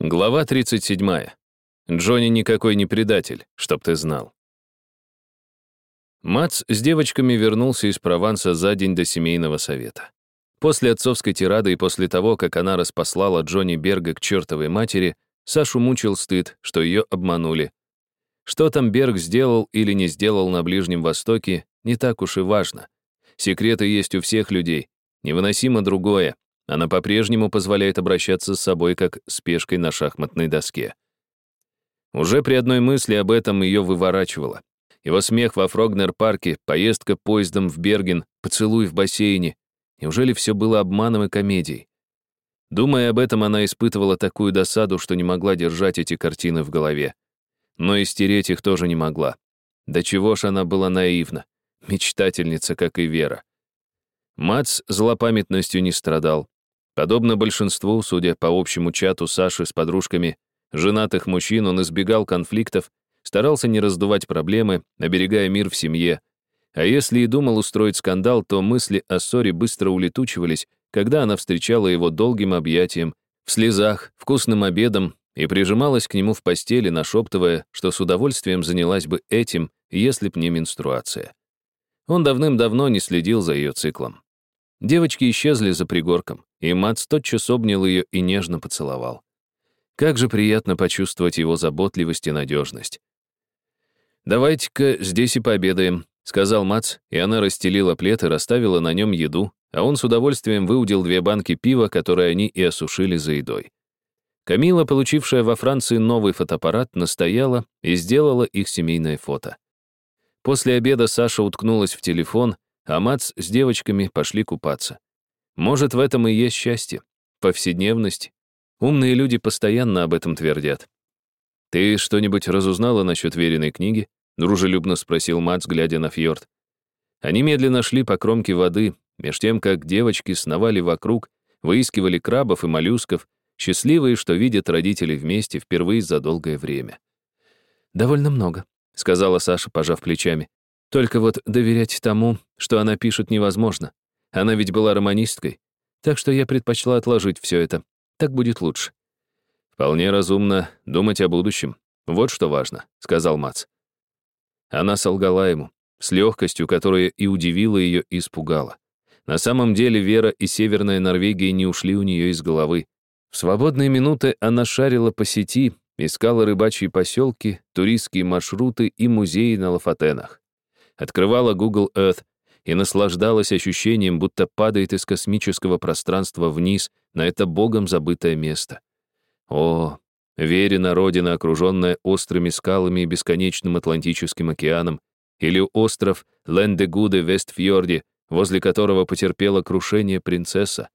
Глава 37. Джонни никакой не предатель, чтоб ты знал. Мац с девочками вернулся из Прованса за день до семейного совета. После отцовской тирады и после того, как она распослала Джонни Берга к чертовой матери, Сашу мучил стыд, что ее обманули. Что там Берг сделал или не сделал на Ближнем Востоке, не так уж и важно. Секреты есть у всех людей. Невыносимо другое. Она по-прежнему позволяет обращаться с собой как с пешкой на шахматной доске. Уже при одной мысли об этом ее выворачивало. Его смех во Фрогнер-парке, поездка поездом в Берген, поцелуй в бассейне. Неужели все было обманом и комедией? Думая об этом, она испытывала такую досаду, что не могла держать эти картины в голове. Но и стереть их тоже не могла. До чего ж она была наивна. Мечтательница, как и Вера. Мац злопамятностью не страдал. Подобно большинству, судя по общему чату Саши с подружками, женатых мужчин он избегал конфликтов, старался не раздувать проблемы, оберегая мир в семье. А если и думал устроить скандал, то мысли о ссоре быстро улетучивались, когда она встречала его долгим объятием, в слезах, вкусным обедом и прижималась к нему в постели, нашептывая, что с удовольствием занялась бы этим, если б не менструация. Он давным-давно не следил за ее циклом. Девочки исчезли за пригорком, и Мац тотчас обнял ее и нежно поцеловал. Как же приятно почувствовать его заботливость и надежность. «Давайте-ка здесь и пообедаем», — сказал Мац, и она расстелила плед и расставила на нем еду, а он с удовольствием выудил две банки пива, которые они и осушили за едой. Камила, получившая во Франции новый фотоаппарат, настояла и сделала их семейное фото. После обеда Саша уткнулась в телефон, а Мац с девочками пошли купаться. Может, в этом и есть счастье, повседневность. Умные люди постоянно об этом твердят. «Ты что-нибудь разузнала насчет веренной книги?» — дружелюбно спросил Мац, глядя на фьорд. Они медленно шли по кромке воды, меж тем, как девочки сновали вокруг, выискивали крабов и моллюсков, счастливые, что видят родителей вместе впервые за долгое время. «Довольно много», — сказала Саша, пожав плечами. Только вот доверять тому, что она пишет, невозможно. Она ведь была романисткой. Так что я предпочла отложить все это. Так будет лучше. «Вполне разумно думать о будущем. Вот что важно», — сказал Мац. Она солгала ему, с легкостью, которая и удивила ее, и испугала. На самом деле Вера и Северная Норвегия не ушли у нее из головы. В свободные минуты она шарила по сети, искала рыбачьи поселки, туристские маршруты и музеи на Лафатенах открывала Google Earth и наслаждалась ощущением, будто падает из космического пространства вниз на это богом забытое место. О, верена родина, окруженная острыми скалами и бесконечным Атлантическим океаном, или остров Лендегуде Вестфьорде, возле которого потерпела крушение принцесса.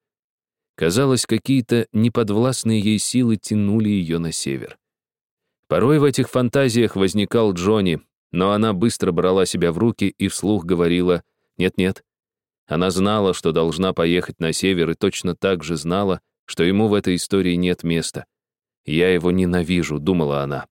Казалось, какие-то неподвластные ей силы тянули ее на север. Порой в этих фантазиях возникал Джонни, но она быстро брала себя в руки и вслух говорила «нет-нет». Она знала, что должна поехать на север, и точно так же знала, что ему в этой истории нет места. «Я его ненавижу», — думала она.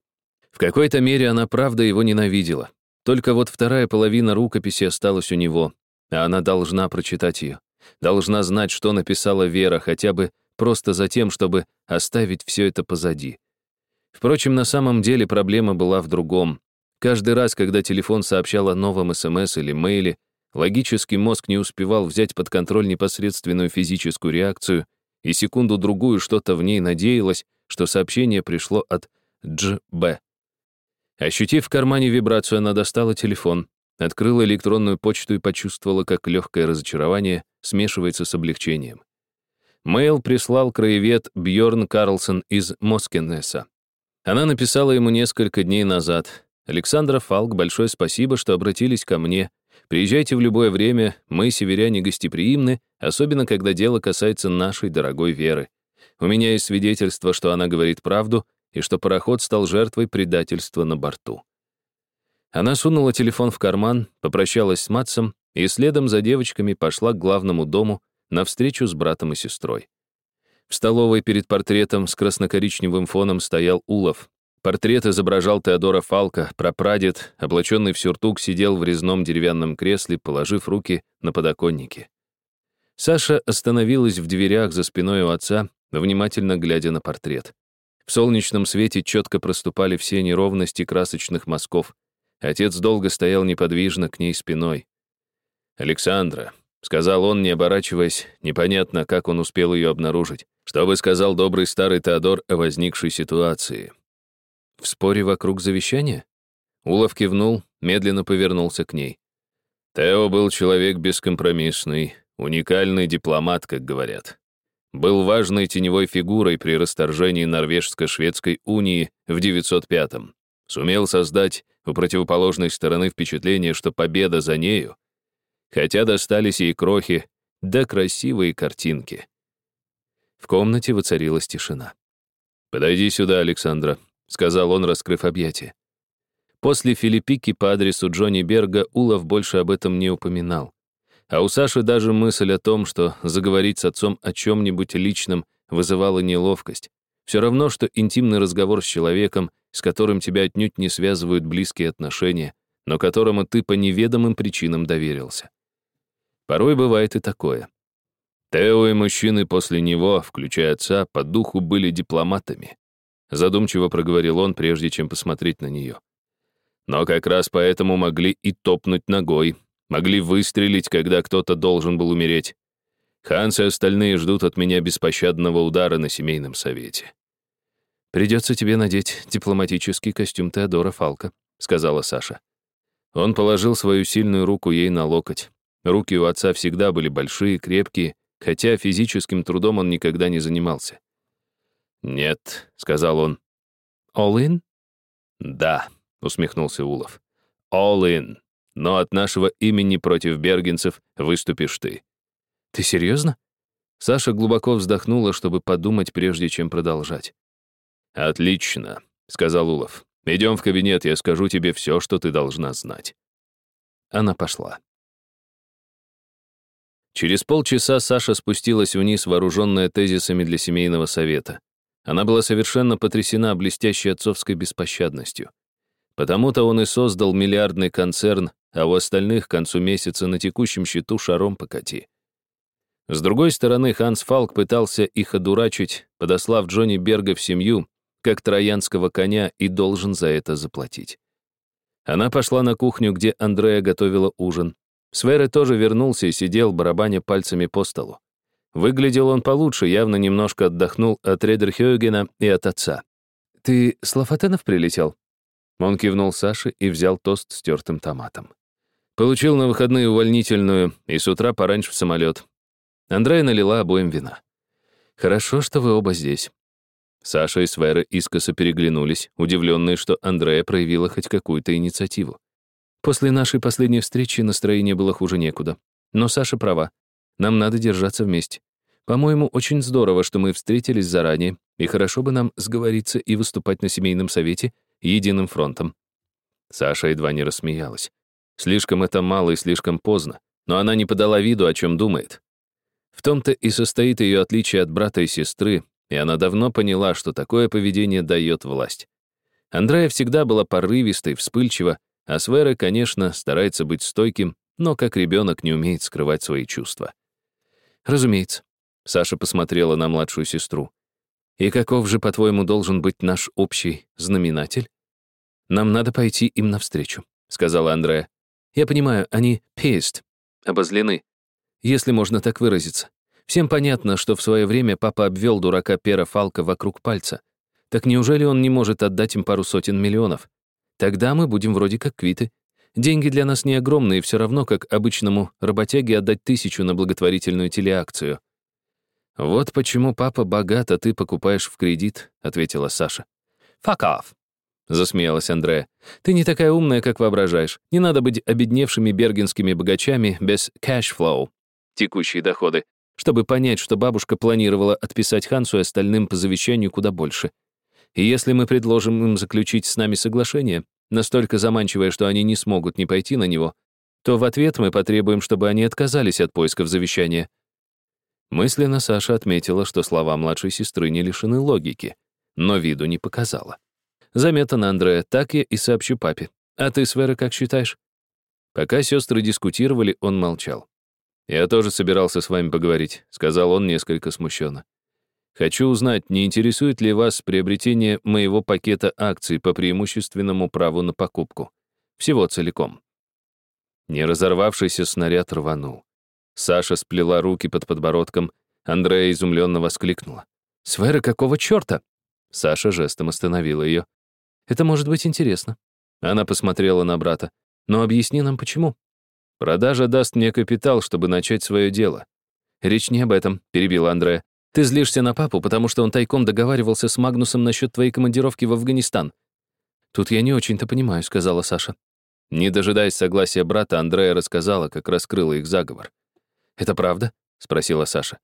В какой-то мере она правда его ненавидела. Только вот вторая половина рукописи осталась у него, а она должна прочитать ее. Должна знать, что написала Вера, хотя бы просто за тем, чтобы оставить все это позади. Впрочем, на самом деле проблема была в другом. Каждый раз, когда телефон сообщал о новом СМС или мейле, логический мозг не успевал взять под контроль непосредственную физическую реакцию, и секунду-другую что-то в ней надеялось, что сообщение пришло от Дж. Б. Ощутив в кармане вибрацию, она достала телефон, открыла электронную почту и почувствовала, как легкое разочарование смешивается с облегчением. Мейл прислал краевед Бьорн Карлсон из Москенеса. Она написала ему несколько дней назад. Александра Фалк, большое спасибо, что обратились ко мне. Приезжайте в любое время, мы, северяне, гостеприимны, особенно когда дело касается нашей дорогой Веры. У меня есть свидетельство, что она говорит правду и что пароход стал жертвой предательства на борту. Она сунула телефон в карман, попрощалась с Матсом и следом за девочками пошла к главному дому на встречу с братом и сестрой. В столовой перед портретом с красно-коричневым фоном стоял Улов, Портрет изображал Теодора Фалка, прапрадед, облаченный в сюртук, сидел в резном деревянном кресле, положив руки на подоконнике. Саша остановилась в дверях за спиной у отца, внимательно глядя на портрет. В солнечном свете четко проступали все неровности красочных мазков. Отец долго стоял неподвижно к ней спиной. «Александра», — сказал он, не оборачиваясь, непонятно, как он успел ее обнаружить. Что бы сказал добрый старый Теодор о возникшей ситуации? В споре вокруг завещания? Улов кивнул, медленно повернулся к ней. Тео был человек бескомпромиссный, уникальный дипломат, как говорят. Был важной теневой фигурой при расторжении Норвежско-Шведской унии в 905-м. Сумел создать у противоположной стороны впечатление, что победа за нею, хотя достались ей крохи, да красивые картинки. В комнате воцарилась тишина. «Подойди сюда, Александра», — сказал он, раскрыв объятия. После Филиппики по адресу Джонни Берга Улов больше об этом не упоминал. А у Саши даже мысль о том, что заговорить с отцом о чем-нибудь личном вызывала неловкость. Все равно, что интимный разговор с человеком, с которым тебя отнюдь не связывают близкие отношения, но которому ты по неведомым причинам доверился. Порой бывает и такое. Тео и мужчины после него, включая отца, по духу были дипломатами. Задумчиво проговорил он, прежде чем посмотреть на нее. Но как раз поэтому могли и топнуть ногой, могли выстрелить, когда кто-то должен был умереть. Ханс и остальные ждут от меня беспощадного удара на семейном совете. «Придется тебе надеть дипломатический костюм Теодора Фалка», — сказала Саша. Он положил свою сильную руку ей на локоть. Руки у отца всегда были большие, крепкие, хотя физическим трудом он никогда не занимался. «Нет», — сказал он. «All in?» «Да», — усмехнулся Улов. «All in. Но от нашего имени против бергенцев выступишь ты». «Ты серьезно?» Саша глубоко вздохнула, чтобы подумать, прежде чем продолжать. «Отлично», — сказал Улов. «Идем в кабинет, я скажу тебе все, что ты должна знать». Она пошла. Через полчаса Саша спустилась вниз, вооруженная тезисами для семейного совета. Она была совершенно потрясена блестящей отцовской беспощадностью. Потому-то он и создал миллиардный концерн, а у остальных к концу месяца на текущем счету шаром покати. С другой стороны, Ханс Фалк пытался их одурачить, подослав Джонни Берга в семью, как троянского коня, и должен за это заплатить. Она пошла на кухню, где Андрея готовила ужин. Свере тоже вернулся и сидел, барабаня пальцами по столу. Выглядел он получше, явно немножко отдохнул от Редерхёгена и от отца. «Ты с Лафатенов прилетел?» Он кивнул Саше и взял тост с тертым томатом. Получил на выходные увольнительную и с утра пораньше в самолет. Андрея налила обоим вина. «Хорошо, что вы оба здесь». Саша и Свера искоса переглянулись, удивленные, что Андрея проявила хоть какую-то инициативу. После нашей последней встречи настроение было хуже некуда. Но Саша права. Нам надо держаться вместе. По-моему, очень здорово, что мы встретились заранее, и хорошо бы нам сговориться и выступать на семейном совете единым фронтом. Саша едва не рассмеялась. Слишком это мало и слишком поздно, но она не подала виду, о чем думает. В том-то и состоит ее отличие от брата и сестры, и она давно поняла, что такое поведение дает власть. Андрея всегда была порывистой, вспыльчива, а Свера, конечно, старается быть стойким, но как ребенок не умеет скрывать свои чувства. Разумеется. Саша посмотрела на младшую сестру. И каков же, по-твоему, должен быть наш общий знаменатель? Нам надо пойти им навстречу, сказала Андрея. Я понимаю, они pissed, обозлены, если можно так выразиться. Всем понятно, что в свое время папа обвел дурака Пера Фалка вокруг пальца. Так неужели он не может отдать им пару сотен миллионов? Тогда мы будем вроде как квиты. Деньги для нас не огромные, все равно, как обычному работяге отдать тысячу на благотворительную телеакцию. «Вот почему папа богат, а ты покупаешь в кредит», — ответила Саша. «Fuck off», — засмеялась Андрея. «Ты не такая умная, как воображаешь. Не надо быть обедневшими бергенскими богачами без cash flow, текущие доходы, чтобы понять, что бабушка планировала отписать Хансу и остальным по завещанию куда больше. И если мы предложим им заключить с нами соглашение, настолько заманчивое, что они не смогут не пойти на него, то в ответ мы потребуем, чтобы они отказались от поисков завещания. Мысленно Саша отметила, что слова младшей сестры не лишены логики, но виду не показала. Заметно, Андрея, так я и сообщу папе. А ты, Свера, как считаешь? Пока сестры дискутировали, он молчал. «Я тоже собирался с вами поговорить», — сказал он несколько смущенно. Хочу узнать, не интересует ли вас приобретение моего пакета акций по преимущественному праву на покупку. Всего целиком». Не разорвавшийся снаряд рванул. Саша сплела руки под подбородком, Андрея изумленно воскликнула. «Свера, какого черта?» Саша жестом остановила ее. «Это может быть интересно». Она посмотрела на брата. «Но объясни нам, почему?» «Продажа даст мне капитал, чтобы начать свое дело». «Речь не об этом», — перебила Андрея. «Ты злишься на папу, потому что он тайком договаривался с Магнусом насчет твоей командировки в Афганистан». «Тут я не очень-то понимаю», — сказала Саша. Не дожидаясь согласия брата, Андрея рассказала, как раскрыла их заговор. «Это правда?» — спросила Саша.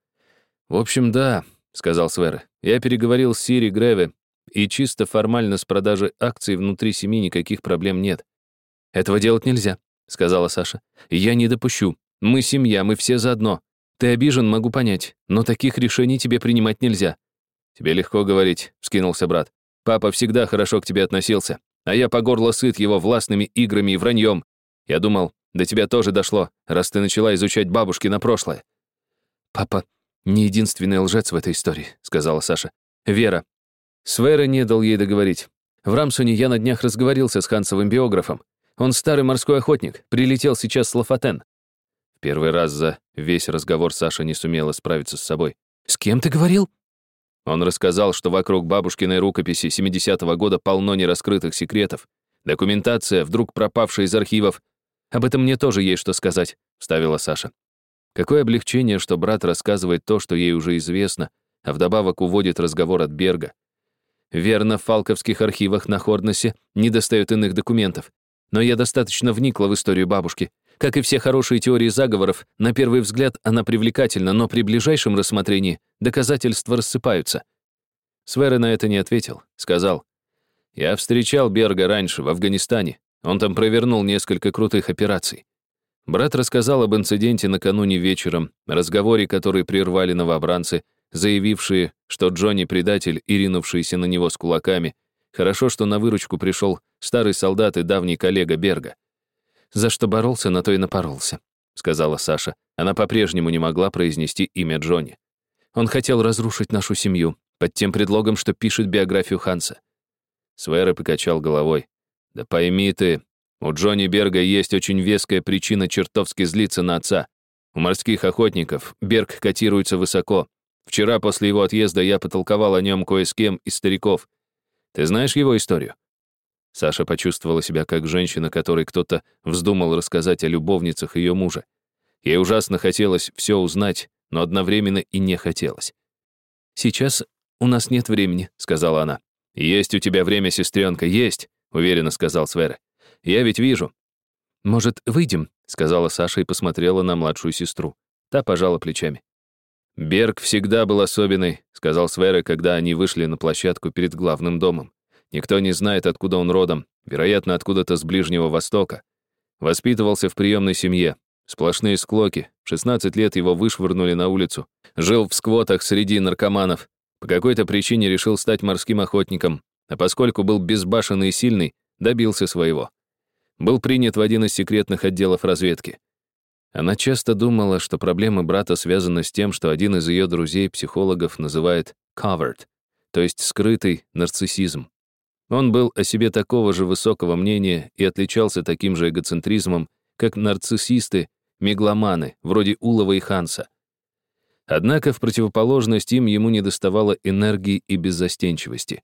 «В общем, да», — сказал Свер. «Я переговорил с Сири Греве, и чисто формально с продажей акций внутри семьи никаких проблем нет». «Этого делать нельзя», — сказала Саша. «Я не допущу. Мы семья, мы все заодно. Ты обижен, могу понять, но таких решений тебе принимать нельзя». «Тебе легко говорить», — вскинулся брат. «Папа всегда хорошо к тебе относился, а я по горло сыт его властными играми и враньем. Я думал, до тебя тоже дошло, раз ты начала изучать бабушки на прошлое». «Папа не единственный лжец в этой истории», — сказала Саша. «Вера». Свера не дал ей договорить. В Рамсуне я на днях разговорился с Хансовым биографом. Он старый морской охотник, прилетел сейчас с Лафатен. Первый раз за весь разговор Саша не сумела справиться с собой. «С кем ты говорил?» Он рассказал, что вокруг бабушкиной рукописи 70-го года полно нераскрытых секретов. Документация, вдруг пропавшая из архивов. «Об этом мне тоже есть что сказать», — вставила Саша. Какое облегчение, что брат рассказывает то, что ей уже известно, а вдобавок уводит разговор от Берга. Верно, в фалковских архивах на Хорднесе не достают иных документов. Но я достаточно вникла в историю бабушки. Как и все хорошие теории заговоров, на первый взгляд она привлекательна, но при ближайшем рассмотрении доказательства рассыпаются. Свера на это не ответил. Сказал, «Я встречал Берга раньше, в Афганистане. Он там провернул несколько крутых операций. Брат рассказал об инциденте накануне вечером, разговоре, который прервали новобранцы, заявившие, что Джонни предатель и ринувшийся на него с кулаками. Хорошо, что на выручку пришел старый солдат и давний коллега Берга. «За что боролся, на то и напоролся», — сказала Саша. Она по-прежнему не могла произнести имя Джонни. Он хотел разрушить нашу семью, под тем предлогом, что пишет биографию Ханса. Свера покачал головой. «Да пойми ты, у Джонни Берга есть очень веская причина чертовски злиться на отца. У морских охотников Берг котируется высоко. Вчера после его отъезда я потолковал о нем кое с кем из стариков. Ты знаешь его историю?» Саша почувствовала себя как женщина, которой кто-то вздумал рассказать о любовницах ее мужа. Ей ужасно хотелось все узнать, но одновременно и не хотелось. «Сейчас у нас нет времени», — сказала она. «Есть у тебя время, сестренка, есть», — уверенно сказал Свера. Я ведь вижу». «Может, выйдем?» — сказала Саша и посмотрела на младшую сестру. Та пожала плечами. «Берг всегда был особенный», — сказал Свера, когда они вышли на площадку перед главным домом. «Никто не знает, откуда он родом, вероятно, откуда-то с Ближнего Востока. Воспитывался в приемной семье. Сплошные склоки. В 16 лет его вышвырнули на улицу. Жил в сквотах среди наркоманов. По какой-то причине решил стать морским охотником. А поскольку был безбашенный и сильный, добился своего был принят в один из секретных отделов разведки. Она часто думала, что проблемы брата связаны с тем, что один из ее друзей-психологов называет covered, то есть скрытый нарциссизм. Он был о себе такого же высокого мнения и отличался таким же эгоцентризмом, как нарциссисты, мегломаны, вроде Улова и Ханса. Однако в противоположность им ему недоставало энергии и беззастенчивости.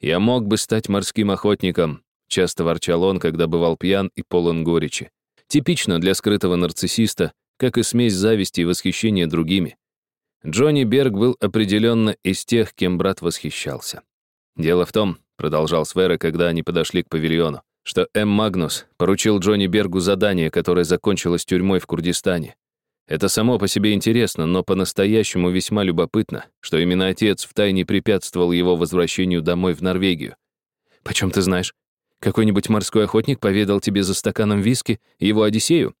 «Я мог бы стать морским охотником, Часто ворчал он, когда бывал пьян и полон горечи. Типично для скрытого нарциссиста, как и смесь зависти и восхищения другими. Джонни Берг был определенно из тех, кем брат восхищался. «Дело в том», — продолжал Свера, когда они подошли к павильону, что М. Магнус поручил Джонни Бергу задание, которое закончилось тюрьмой в Курдистане. Это само по себе интересно, но по-настоящему весьма любопытно, что именно отец втайне препятствовал его возвращению домой в Норвегию. «Почем ты знаешь?» Какой-нибудь морской охотник поведал тебе за стаканом виски его Одиссею?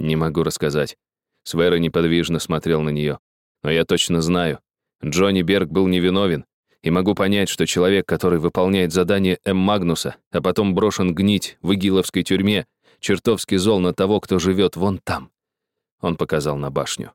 Не могу рассказать. Свера неподвижно смотрел на нее. Но я точно знаю. Джонни Берг был невиновен. И могу понять, что человек, который выполняет задание М. Магнуса, а потом брошен гнить в игиловской тюрьме, чертовски зол на того, кто живет вон там. Он показал на башню.